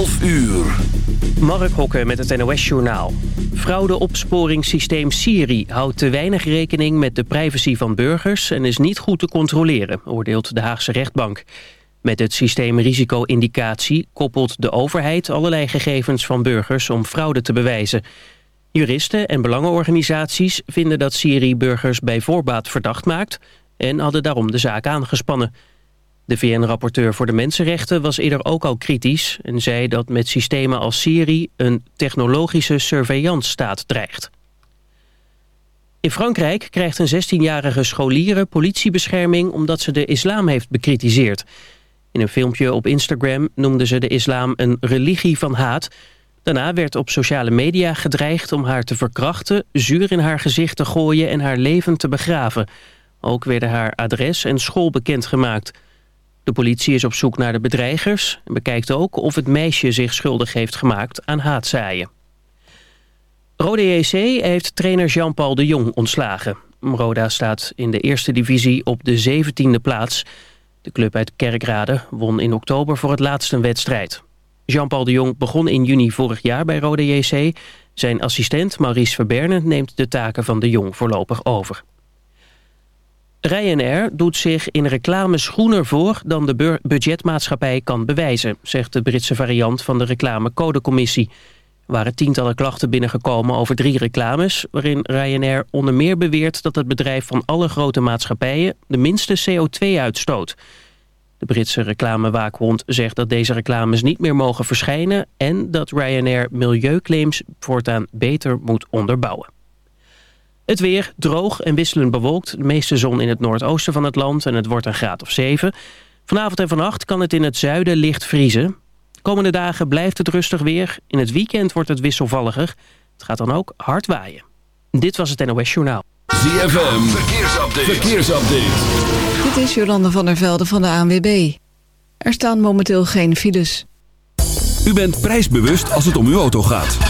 12 uur. Mark Hokke met het NOS-journaal. Fraudeopsporingssysteem Siri houdt te weinig rekening met de privacy van burgers... en is niet goed te controleren, oordeelt de Haagse rechtbank. Met het systeem risico-indicatie koppelt de overheid allerlei gegevens van burgers... om fraude te bewijzen. Juristen en belangenorganisaties vinden dat Siri burgers bij voorbaat verdacht maakt... en hadden daarom de zaak aangespannen... De VN-rapporteur voor de mensenrechten was eerder ook al kritisch... en zei dat met systemen als Siri een technologische surveillance-staat dreigt. In Frankrijk krijgt een 16-jarige scholiere politiebescherming... omdat ze de islam heeft bekritiseerd. In een filmpje op Instagram noemde ze de islam een religie van haat. Daarna werd op sociale media gedreigd om haar te verkrachten... zuur in haar gezicht te gooien en haar leven te begraven. Ook werden haar adres en school bekendgemaakt... De politie is op zoek naar de bedreigers... en bekijkt ook of het meisje zich schuldig heeft gemaakt aan haatzaaien. Rode JC heeft trainer Jean-Paul de Jong ontslagen. Roda staat in de eerste divisie op de 17e plaats. De club uit Kerkrade won in oktober voor het laatste wedstrijd. Jean-Paul de Jong begon in juni vorig jaar bij Rode JC. Zijn assistent Maurice Verberne neemt de taken van de Jong voorlopig over. Ryanair doet zich in reclames groener voor dan de budgetmaatschappij kan bewijzen, zegt de Britse variant van de reclamecodecommissie. Er waren tientallen klachten binnengekomen over drie reclames... waarin Ryanair onder meer beweert dat het bedrijf van alle grote maatschappijen... de minste CO2 uitstoot. De Britse reclamewaakhond zegt dat deze reclames niet meer mogen verschijnen... en dat Ryanair milieuclaims voortaan beter moet onderbouwen. Het weer droog en wisselend bewolkt. De meeste zon in het noordoosten van het land en het wordt een graad of 7. Vanavond en vannacht kan het in het zuiden licht vriezen. komende dagen blijft het rustig weer. In het weekend wordt het wisselvalliger. Het gaat dan ook hard waaien. Dit was het NOS Journaal. ZFM, verkeersupdate. verkeersupdate. Dit is Jolande van der Velde van de ANWB. Er staan momenteel geen files. U bent prijsbewust als het om uw auto gaat.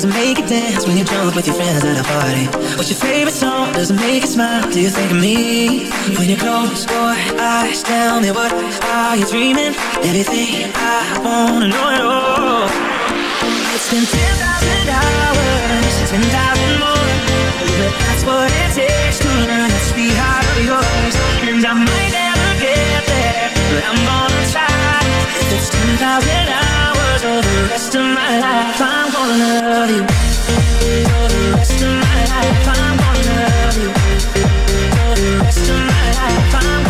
You make it dance when you jump with your friends at a party. What's your favorite song? Doesn't make you smile. Do you think of me when you close your eyes? Tell me what are you dreaming? Everything I wanna know at all spend 10,000 hours, 10,000 more. But that's what it takes to learn that be hard of yours. And I might never get there, but I'm gonna try. If it's 10,000 hours or the rest of my life, I'm gonna love you. For the rest of my life, I'm gonna love you. For the rest of my life, I'm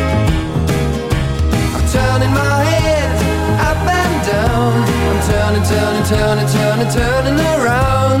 Turning my head up and down. I'm turning, turning, turning, turning, turning around,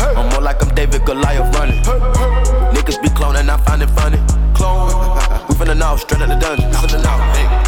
I'm more like I'm David Goliath running. Niggas be cloning, I find it funny. Clone. We finna know, straight out the dungeon. Know. Hey.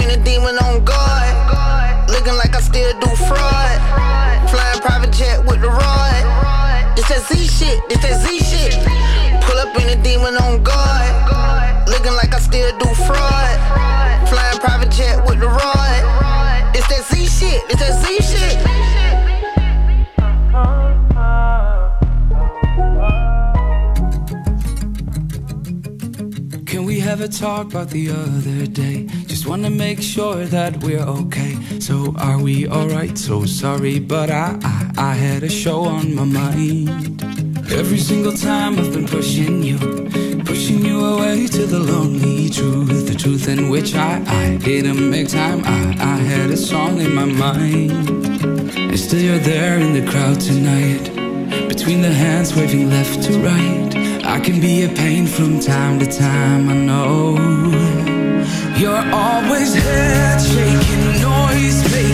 In a demon on guard. Looking like I still do fraud. Flying private jet with the rod. It's that Z shit, it's that Z shit. Pull up in a demon on guard. Looking like I still do fraud. Flying private jet with the rod. It's that Z shit, it's that Z shit. Can we have a talk about the other day? Just wanna make sure that we're okay. So are we alright? So sorry, but I, I I had a show on my mind. Every single time I've been pushing you, pushing you away to the lonely truth, the truth in which I I didn't make time. I I had a song in my mind, and still you're there in the crowd tonight. Between the hands waving left to right I can be a pain from time to time, I know You're always head shaking, noise making,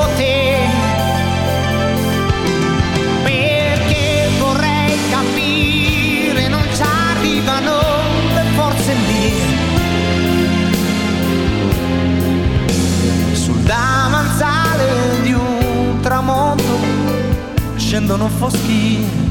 scendo non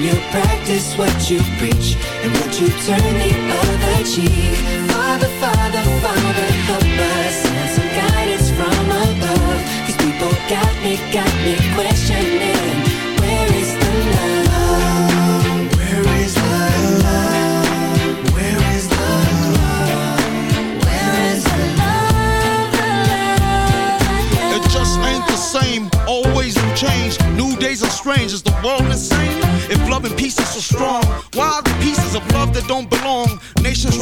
When you practice what you preach and what you turn the other cheek. Father, Father, Father, help us and some guidance from above. These people got me, got me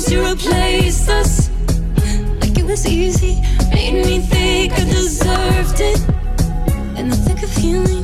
Months you replaced us like it was easy. Made me think I deserved it. In the thick of healing,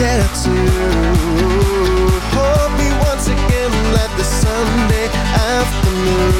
get to. Hold me once again let the Sunday afternoon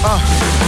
Uh.